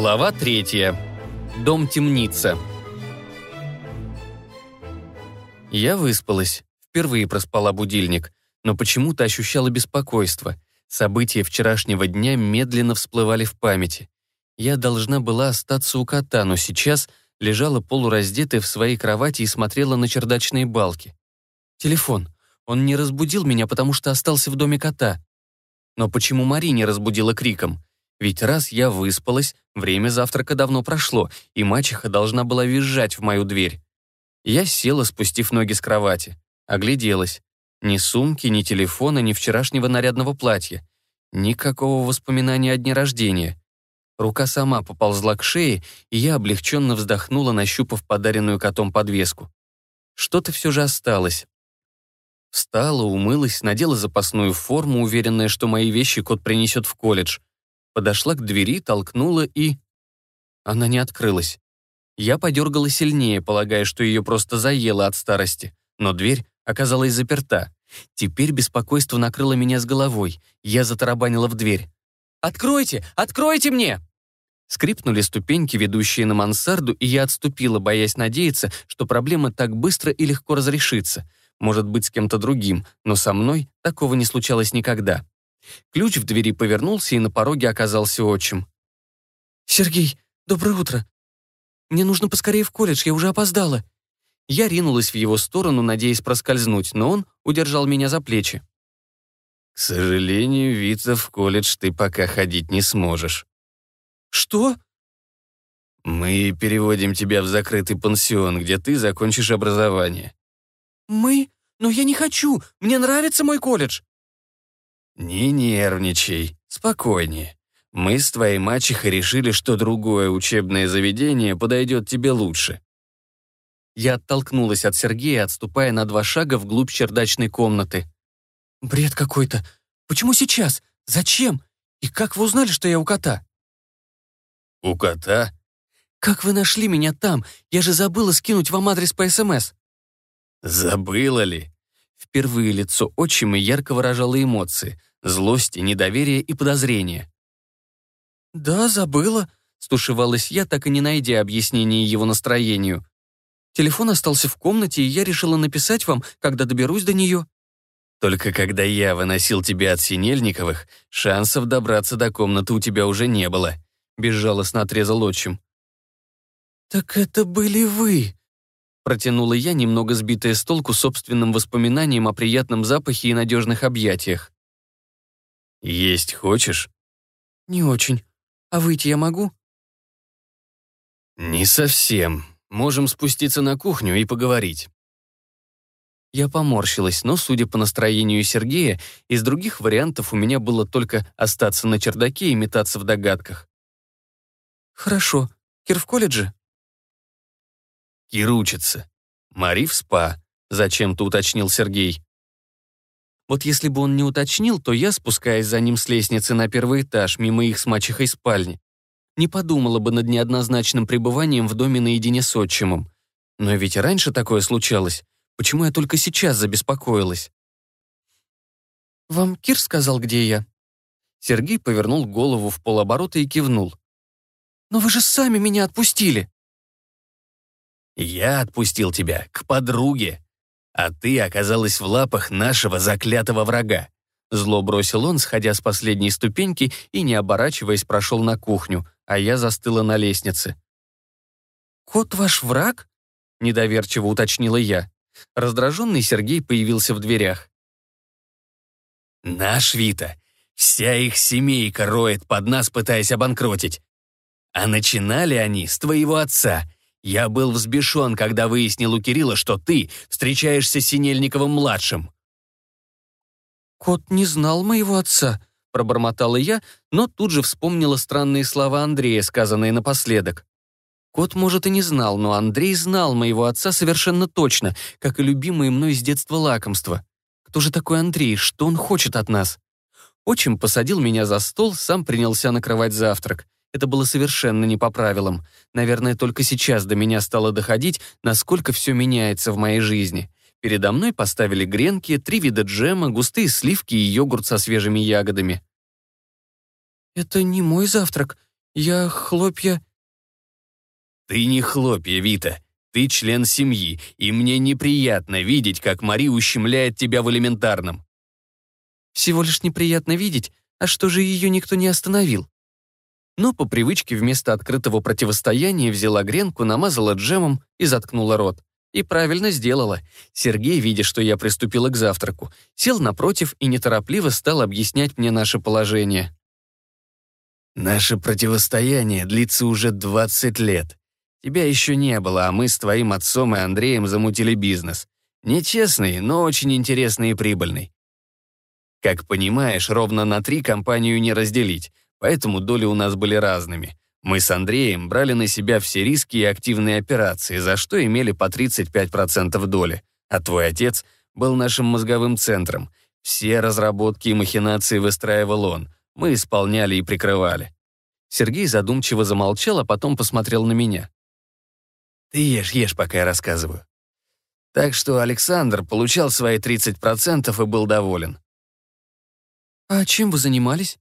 Глава третья. Дом-темница. Я выспалась. Впервые проспала будильник, но почему-то ощущала беспокойство. События вчерашнего дня медленно всплывали в памяти. Я должна была остаться у кота, но сейчас лежала полураздетая в своей кровати и смотрела на чердачные балки. Телефон. Он не разбудил меня, потому что остался в доме кота. Но почему Мари не разбудила криком? Ведь раз я выспалась, время завтрака давно прошло, и мачеха должна была визжать в мою дверь. Я села, спустив ноги с кровати. Огляделась. Ни сумки, ни телефона, ни вчерашнего нарядного платья. Никакого воспоминания о дне рождения. Рука сама поползла к шее, и я облегченно вздохнула, нащупав подаренную котом подвеску. Что-то все же осталось. Встала, умылась, надела запасную форму, уверенная, что мои вещи кот принесет в колледж подошла к двери, толкнула и... Она не открылась. Я подергала сильнее, полагая, что ее просто заело от старости, но дверь оказалась заперта. Теперь беспокойство накрыло меня с головой. Я затарабанила в дверь. «Откройте! Откройте мне!» Скрипнули ступеньки, ведущие на мансарду, и я отступила, боясь надеяться, что проблема так быстро и легко разрешится. Может быть, с кем-то другим, но со мной такого не случалось никогда. Ключ в двери повернулся, и на пороге оказался отчим. «Сергей, доброе утро. Мне нужно поскорее в колледж, я уже опоздала». Я ринулась в его сторону, надеясь проскользнуть, но он удержал меня за плечи. «К сожалению, Вица, в колледж ты пока ходить не сможешь». «Что?» «Мы переводим тебя в закрытый пансион, где ты закончишь образование». «Мы? Но я не хочу. Мне нравится мой колледж». «Не нервничай, спокойнее. Мы с твоей мачехой решили, что другое учебное заведение подойдет тебе лучше». Я оттолкнулась от Сергея, отступая на два шага вглубь чердачной комнаты. «Бред какой-то. Почему сейчас? Зачем? И как вы узнали, что я у кота?» «У кота?» «Как вы нашли меня там? Я же забыла скинуть вам адрес по СМС». «Забыла ли?» Впервые лицо отчима ярко выражало эмоции злости, недоверия и подозрения. «Да, забыла», — стушевалась я, так и не найдя объяснения его настроению. «Телефон остался в комнате, и я решила написать вам, когда доберусь до нее». «Только когда я выносил тебя от Синельниковых, шансов добраться до комнаты у тебя уже не было», — безжалостно отрезал отчим. «Так это были вы», — протянула я, немного сбитая с толку собственным воспоминанием о приятном запахе и надежных объятиях. «Есть хочешь?» «Не очень. А выйти я могу?» «Не совсем. Можем спуститься на кухню и поговорить». Я поморщилась, но, судя по настроению Сергея, из других вариантов у меня было только остаться на чердаке и метаться в догадках. «Хорошо. Кир в колледже?» «Кир учится. Мари в спа», — зачем-то уточнил Сергей. Вот если бы он не уточнил, то я, спускаясь за ним с лестницы на первый этаж, мимо их с мачехой спальни, не подумала бы над неоднозначным пребыванием в доме наедине с отчимом. Но ведь и раньше такое случалось. Почему я только сейчас забеспокоилась? «Вам Кир сказал, где я?» Сергей повернул голову в полоборота и кивнул. «Но вы же сами меня отпустили!» «Я отпустил тебя к подруге», а ты оказалась в лапах нашего заклятого врага. Зло бросил он, сходя с последней ступеньки и, не оборачиваясь, прошел на кухню, а я застыла на лестнице. «Кот ваш враг?» — недоверчиво уточнила я. Раздраженный Сергей появился в дверях. «Наш Вита. Вся их семейка роет под нас, пытаясь обанкротить. А начинали они с твоего отца — я был взбешен, когда выяснил у Кирилла, что ты встречаешься с Синельниковым-младшим». «Кот не знал моего отца», — пробормотала я, но тут же вспомнила странные слова Андрея, сказанные напоследок. Кот, может, и не знал, но Андрей знал моего отца совершенно точно, как и любимые мной с детства лакомства. Кто же такой Андрей? Что он хочет от нас? Отчим посадил меня за стол, сам принялся накрывать завтрак. Это было совершенно не по правилам. Наверное, только сейчас до меня стало доходить, насколько все меняется в моей жизни. Передо мной поставили гренки, три вида джема, густые сливки и йогурт со свежими ягодами. «Это не мой завтрак. Я хлопья... Ты не хлопья, Вита. Ты член семьи, и мне неприятно видеть, как Мари ущемляет тебя в элементарном. Всего лишь неприятно видеть, а что же ее никто не остановил? Но по привычке вместо открытого противостояния взяла гренку, намазала джемом и заткнула рот. И правильно сделала. Сергей, видя, что я приступила к завтраку, сел напротив и неторопливо стал объяснять мне наше положение. «Наше противостояние длится уже 20 лет. Тебя еще не было, а мы с твоим отцом и Андреем замутили бизнес. Нечестный, но очень интересный и прибыльный. Как понимаешь, ровно на три компанию не разделить, поэтому доли у нас были разными. Мы с Андреем брали на себя все риски и активные операции, за что имели по 35% доли. А твой отец был нашим мозговым центром. Все разработки и махинации выстраивал он. Мы исполняли и прикрывали. Сергей задумчиво замолчал, а потом посмотрел на меня. Ты ешь, ешь, пока я рассказываю. Так что Александр получал свои 30% и был доволен. «А чем вы занимались?»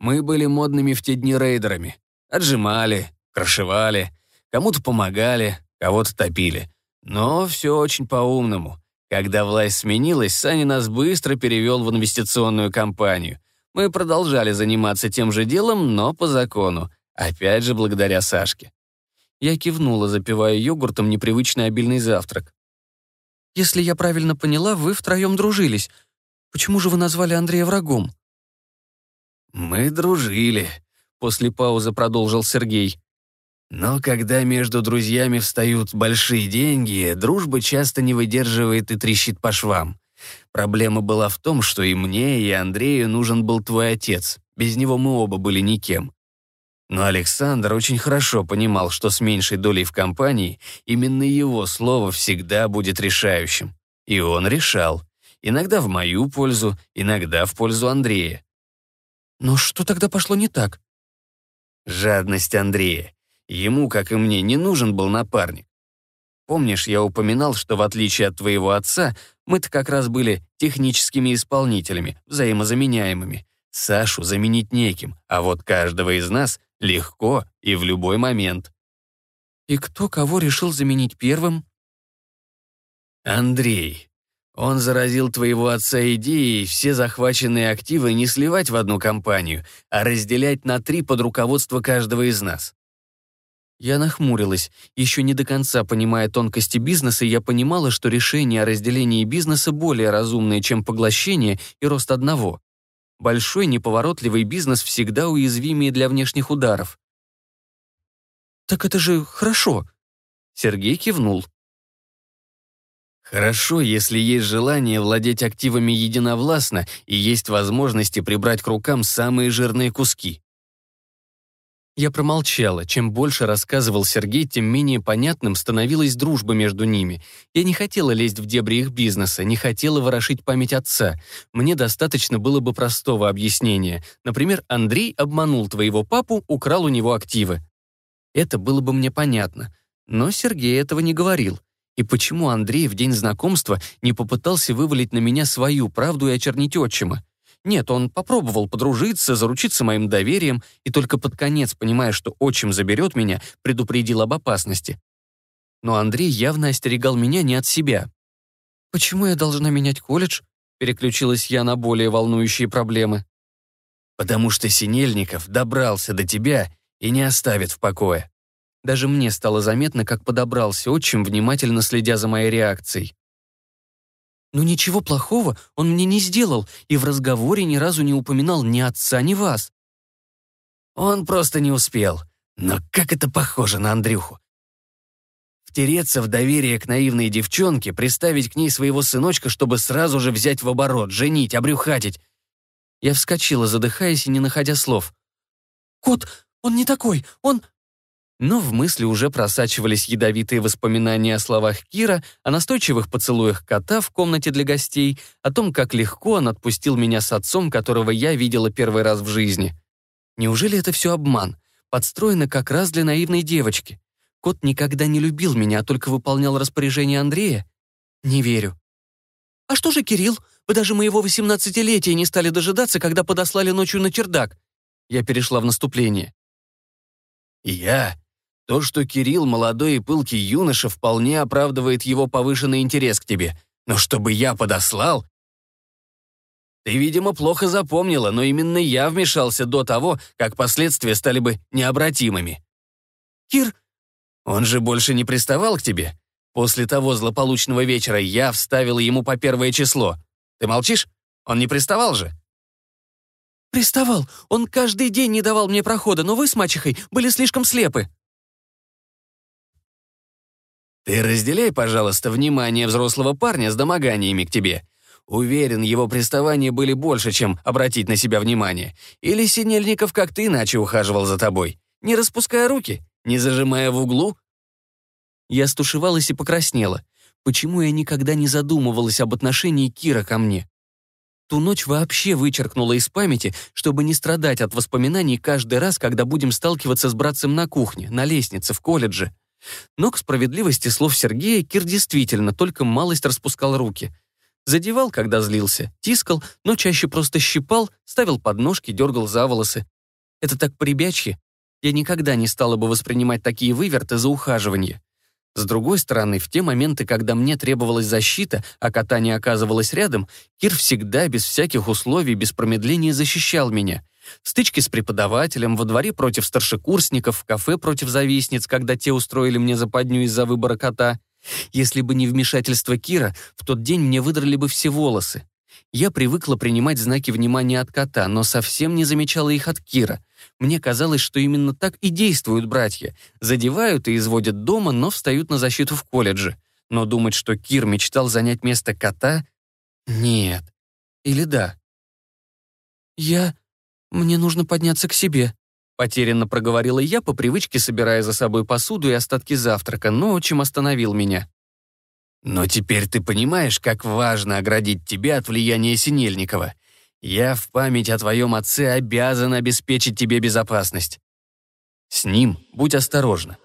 Мы были модными в те дни рейдерами. Отжимали, крашевали, кому-то помогали, кого-то топили. Но все очень по-умному. Когда власть сменилась, Саня нас быстро перевел в инвестиционную компанию. Мы продолжали заниматься тем же делом, но по закону. Опять же, благодаря Сашке. Я кивнула, запивая йогуртом непривычный обильный завтрак. «Если я правильно поняла, вы втроем дружились. Почему же вы назвали Андрея врагом?» «Мы дружили», — после паузы продолжил Сергей. «Но когда между друзьями встают большие деньги, дружба часто не выдерживает и трещит по швам. Проблема была в том, что и мне, и Андрею нужен был твой отец. Без него мы оба были никем. Но Александр очень хорошо понимал, что с меньшей долей в компании именно его слово всегда будет решающим. И он решал. Иногда в мою пользу, иногда в пользу Андрея. Но что тогда пошло не так? Жадность Андрея. Ему, как и мне, не нужен был напарник. Помнишь, я упоминал, что в отличие от твоего отца, мы-то как раз были техническими исполнителями, взаимозаменяемыми. Сашу заменить неким, а вот каждого из нас легко и в любой момент. И кто кого решил заменить первым? Андрей. Он заразил твоего отца идеей все захваченные активы не сливать в одну компанию, а разделять на три под руководство каждого из нас. Я нахмурилась. Еще не до конца понимая тонкости бизнеса, я понимала, что решение о разделении бизнеса более разумное, чем поглощение и рост одного. Большой неповоротливый бизнес всегда уязвимее для внешних ударов. «Так это же хорошо!» Сергей кивнул. Хорошо, если есть желание владеть активами единовластно и есть возможности прибрать к рукам самые жирные куски. Я промолчала. Чем больше рассказывал Сергей, тем менее понятным становилась дружба между ними. Я не хотела лезть в дебри их бизнеса, не хотела ворошить память отца. Мне достаточно было бы простого объяснения. Например, Андрей обманул твоего папу, украл у него активы. Это было бы мне понятно. Но Сергей этого не говорил. И почему Андрей в день знакомства не попытался вывалить на меня свою правду и очернить отчима? Нет, он попробовал подружиться, заручиться моим доверием, и только под конец, понимая, что отчим заберет меня, предупредил об опасности. Но Андрей явно остерегал меня не от себя. «Почему я должна менять колледж?» Переключилась я на более волнующие проблемы. «Потому что Синельников добрался до тебя и не оставит в покое». Даже мне стало заметно, как подобрался отчим, внимательно следя за моей реакцией. Но ничего плохого он мне не сделал и в разговоре ни разу не упоминал ни отца, ни вас. Он просто не успел. Но как это похоже на Андрюху. Втереться в доверие к наивной девчонке, приставить к ней своего сыночка, чтобы сразу же взять в оборот, женить, обрюхатить. Я вскочила, задыхаясь и не находя слов. «Кот, он не такой, он...» Но в мысли уже просачивались ядовитые воспоминания о словах Кира, о настойчивых поцелуях кота в комнате для гостей, о том, как легко он отпустил меня с отцом, которого я видела первый раз в жизни. Неужели это все обман? Подстроено как раз для наивной девочки. Кот никогда не любил меня, а только выполнял распоряжение Андрея? Не верю. «А что же Кирилл? Вы даже моего восемнадцатилетия не стали дожидаться, когда подослали ночью на чердак». Я перешла в наступление. Я? То, что Кирилл молодой и пылкий юноша, вполне оправдывает его повышенный интерес к тебе. Но чтобы я подослал? Ты, видимо, плохо запомнила, но именно я вмешался до того, как последствия стали бы необратимыми. Кир, он же больше не приставал к тебе. После того злополучного вечера я вставила ему по первое число. Ты молчишь? Он не приставал же? Приставал. Он каждый день не давал мне прохода, но вы с мачехой были слишком слепы. Ты разделяй, пожалуйста, внимание взрослого парня с домоганиями к тебе. Уверен, его приставания были больше, чем обратить на себя внимание. Или Синельников, как ты, иначе ухаживал за тобой. Не распуская руки, не зажимая в углу. Я стушевалась и покраснела. Почему я никогда не задумывалась об отношении Кира ко мне? Ту ночь вообще вычеркнула из памяти, чтобы не страдать от воспоминаний каждый раз, когда будем сталкиваться с братцем на кухне, на лестнице, в колледже. Но к справедливости слов Сергея Кир действительно только малость распускал руки. Задевал, когда злился, тискал, но чаще просто щипал, ставил подножки, дергал за волосы. Это так прибячье. Я никогда не стала бы воспринимать такие выверты за ухаживание. С другой стороны, в те моменты, когда мне требовалась защита, а кота не оказывалась рядом, Кир всегда, без всяких условий, без промедления защищал меня. В стычке с преподавателем, во дворе против старшекурсников, в кафе против завистниц, когда те устроили мне западню из-за выбора кота. Если бы не вмешательство Кира, в тот день мне выдрали бы все волосы. Я привыкла принимать знаки внимания от кота, но совсем не замечала их от Кира. Мне казалось, что именно так и действуют братья. Задевают и изводят дома, но встают на защиту в колледже. Но думать, что Кир мечтал занять место кота? Нет. Или да? Я... Мне нужно подняться к себе. Потерянно проговорила я, по привычке собирая за собой посуду и остатки завтрака, но отчим остановил меня. «Но теперь ты понимаешь, как важно оградить тебя от влияния Синельникова. Я в память о твоем отце обязан обеспечить тебе безопасность. С ним будь осторожна.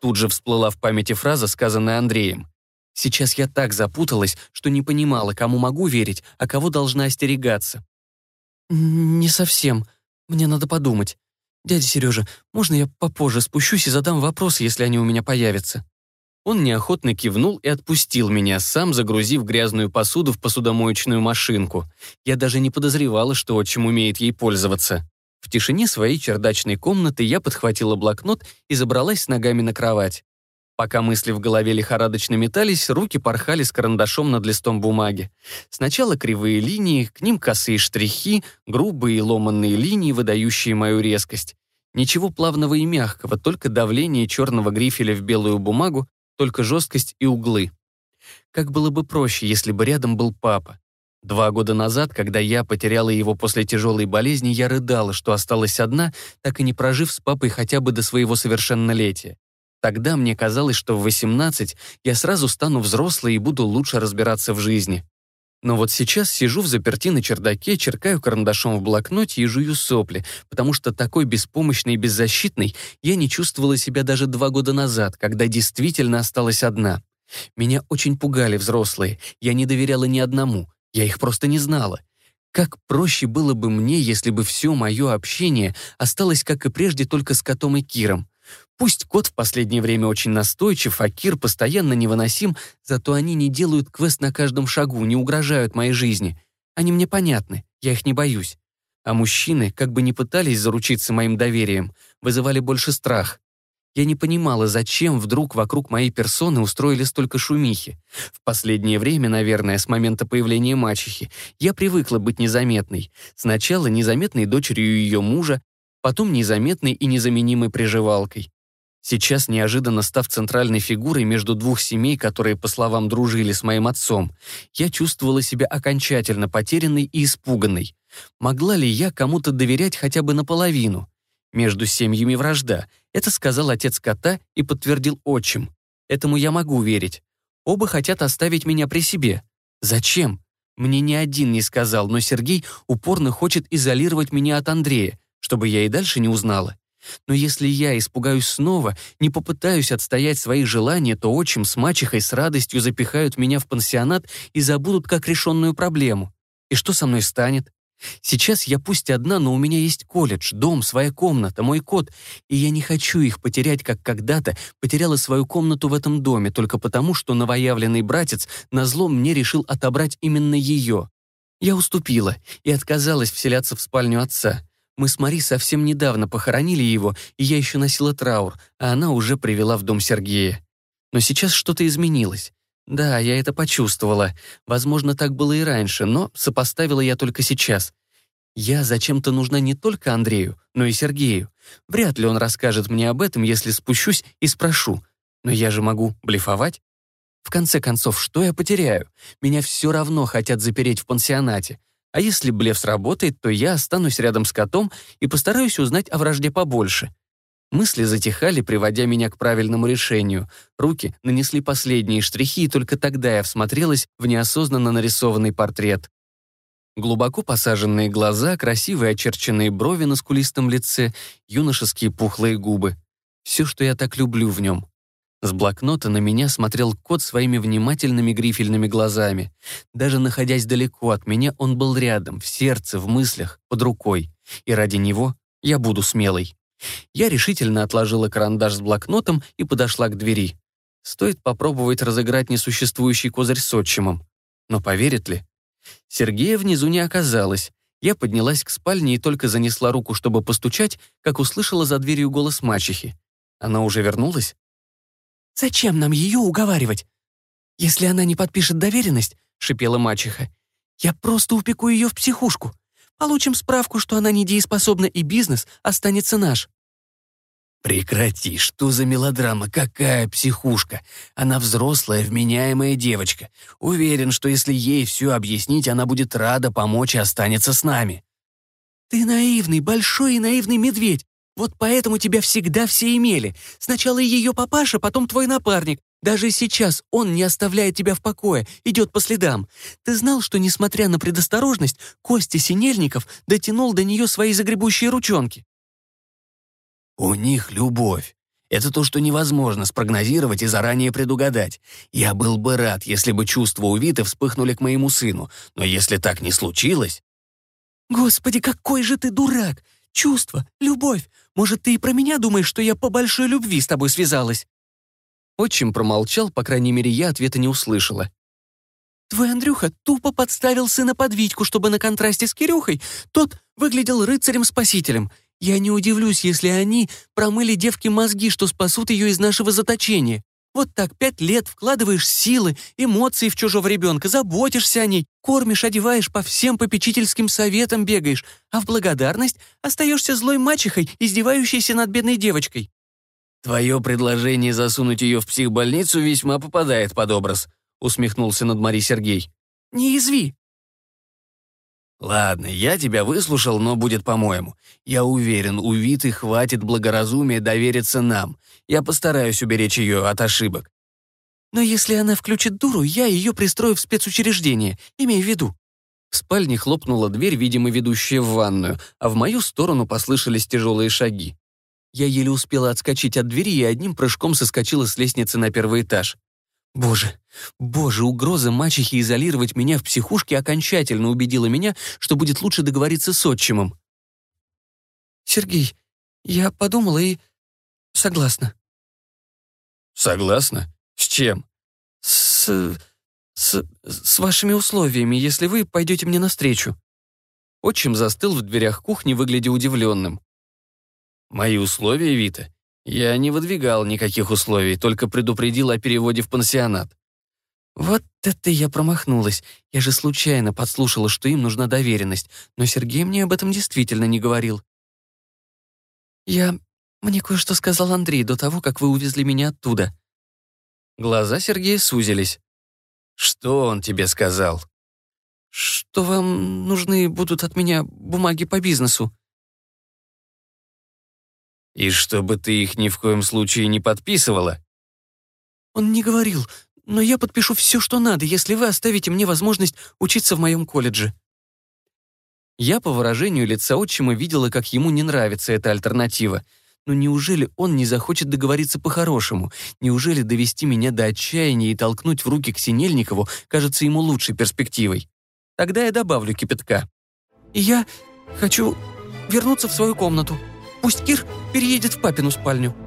Тут же всплыла в памяти фраза, сказанная Андреем. Сейчас я так запуталась, что не понимала, кому могу верить, а кого должна остерегаться. «Не совсем. Мне надо подумать. Дядя Сережа, можно я попозже спущусь и задам вопрос, если они у меня появятся?» Он неохотно кивнул и отпустил меня, сам загрузив грязную посуду в посудомоечную машинку. Я даже не подозревала, что отчим умеет ей пользоваться. В тишине своей чердачной комнаты я подхватила блокнот и забралась с ногами на кровать. Пока мысли в голове лихорадочно метались, руки порхали с карандашом над листом бумаги. Сначала кривые линии, к ним косые штрихи, грубые и ломанные линии, выдающие мою резкость. Ничего плавного и мягкого, только давление черного грифеля в белую бумагу, только жесткость и углы. Как было бы проще, если бы рядом был папа. Два года назад, когда я потеряла его после тяжелой болезни, я рыдала, что осталась одна, так и не прожив с папой хотя бы до своего совершеннолетия. Тогда мне казалось, что в 18 я сразу стану взрослой и буду лучше разбираться в жизни. Но вот сейчас сижу в заперти на чердаке, черкаю карандашом в блокноте и жую сопли, потому что такой беспомощной и беззащитной я не чувствовала себя даже два года назад, когда действительно осталась одна. Меня очень пугали взрослые, я не доверяла ни одному, я их просто не знала. Как проще было бы мне, если бы все мое общение осталось, как и прежде, только с котом и Киром. Пусть кот в последнее время очень настойчив, а Кир постоянно невыносим, зато они не делают квест на каждом шагу, не угрожают моей жизни. Они мне понятны, я их не боюсь. А мужчины, как бы ни пытались заручиться моим доверием, вызывали больше страх. Я не понимала, зачем вдруг вокруг моей персоны устроили столько шумихи. В последнее время, наверное, с момента появления мачехи, я привыкла быть незаметной. Сначала незаметной дочерью ее мужа, потом незаметной и незаменимой приживалкой. Сейчас, неожиданно став центральной фигурой между двух семей, которые, по словам, дружили с моим отцом, я чувствовала себя окончательно потерянной и испуганной. Могла ли я кому-то доверять хотя бы наполовину? Между семьями вражда. Это сказал отец кота и подтвердил отчим. Этому я могу верить. Оба хотят оставить меня при себе. Зачем? Мне ни один не сказал, но Сергей упорно хочет изолировать меня от Андрея чтобы я и дальше не узнала. Но если я испугаюсь снова, не попытаюсь отстоять свои желания, то отчим с мачехой с радостью запихают меня в пансионат и забудут как решенную проблему. И что со мной станет? Сейчас я пусть одна, но у меня есть колледж, дом, своя комната, мой кот, и я не хочу их потерять, как когда-то потеряла свою комнату в этом доме, только потому, что новоявленный братец назло мне решил отобрать именно ее. Я уступила и отказалась вселяться в спальню отца. Мы с Мари совсем недавно похоронили его, и я еще носила траур, а она уже привела в дом Сергея. Но сейчас что-то изменилось. Да, я это почувствовала. Возможно, так было и раньше, но сопоставила я только сейчас. Я зачем-то нужна не только Андрею, но и Сергею. Вряд ли он расскажет мне об этом, если спущусь и спрошу. Но я же могу блефовать. В конце концов, что я потеряю? Меня все равно хотят запереть в пансионате. А если блеф сработает, то я останусь рядом с котом и постараюсь узнать о вражде побольше. Мысли затихали, приводя меня к правильному решению. Руки нанесли последние штрихи, и только тогда я всмотрелась в неосознанно нарисованный портрет. Глубоко посаженные глаза, красивые очерченные брови на скулистом лице, юношеские пухлые губы. Все, что я так люблю в нем. С блокнота на меня смотрел кот своими внимательными грифельными глазами. Даже находясь далеко от меня, он был рядом, в сердце, в мыслях, под рукой. И ради него я буду смелой. Я решительно отложила карандаш с блокнотом и подошла к двери. Стоит попробовать разыграть несуществующий козырь с отчимом. Но поверит ли? Сергея внизу не оказалось. Я поднялась к спальне и только занесла руку, чтобы постучать, как услышала за дверью голос мачехи. Она уже вернулась? «Зачем нам ее уговаривать? Если она не подпишет доверенность, — шипела мачеха, — я просто упеку ее в психушку. Получим справку, что она недееспособна, и бизнес останется наш». «Прекрати, что за мелодрама, какая психушка? Она взрослая, вменяемая девочка. Уверен, что если ей все объяснить, она будет рада помочь и останется с нами». «Ты наивный, большой и наивный медведь. Вот поэтому тебя всегда все имели. Сначала ее папаша, потом твой напарник. Даже сейчас он не оставляет тебя в покое, идет по следам. Ты знал, что, несмотря на предосторожность, Костя Синельников дотянул до нее свои загребущие ручонки? У них любовь. Это то, что невозможно спрогнозировать и заранее предугадать. Я был бы рад, если бы чувства у Виты вспыхнули к моему сыну, но если так не случилось... Господи, какой же ты дурак! Чувства, любовь. Может, ты и про меня думаешь, что я по большой любви с тобой связалась?» Отчим промолчал, по крайней мере, я ответа не услышала. «Твой Андрюха тупо подставил сына под Витьку, чтобы на контрасте с Кирюхой тот выглядел рыцарем-спасителем. Я не удивлюсь, если они промыли девке мозги, что спасут ее из нашего заточения. Вот так пять лет вкладываешь силы, эмоции в чужого ребенка, заботишься о ней, кормишь, одеваешь, по всем попечительским советам бегаешь, а в благодарность остаешься злой мачехой, издевающейся над бедной девочкой. «Твое предложение засунуть ее в психбольницу весьма попадает под образ», усмехнулся над Мари Сергей. «Не изви». «Ладно, я тебя выслушал, но будет по-моему. Я уверен, у Виты хватит благоразумия довериться нам. Я постараюсь уберечь ее от ошибок». «Но если она включит дуру, я ее пристрою в спецучреждение, имей в виду». В спальне хлопнула дверь, видимо, ведущая в ванную, а в мою сторону послышались тяжелые шаги. Я еле успела отскочить от двери и одним прыжком соскочила с лестницы на первый этаж. Боже, боже, угроза мачехи изолировать меня в психушке окончательно убедила меня, что будет лучше договориться с отчимом. «Сергей, я подумала и... согласна». «Согласна? С чем?» «С... с... с вашими условиями, если вы пойдете мне навстречу». Отчим застыл в дверях кухни, выглядя удивленным. «Мои условия, Вита? Я не выдвигал никаких условий, только предупредил о переводе в пансионат. Вот это я промахнулась. Я же случайно подслушала, что им нужна доверенность, но Сергей мне об этом действительно не говорил. Я... Мне кое-что сказал Андрей до того, как вы увезли меня оттуда. Глаза Сергея сузились. Что он тебе сказал? Что вам нужны будут от меня бумаги по бизнесу. И чтобы ты их ни в коем случае не подписывала? Он не говорил, но я подпишу все, что надо, если вы оставите мне возможность учиться в моем колледже. Я по выражению лица отчима видела, как ему не нравится эта альтернатива. Но неужели он не захочет договориться по-хорошему? Неужели довести меня до отчаяния и толкнуть в руки к Синельникову кажется ему лучшей перспективой? Тогда я добавлю кипятка. я хочу вернуться в свою комнату. Пусть Кир переедет в папину спальню».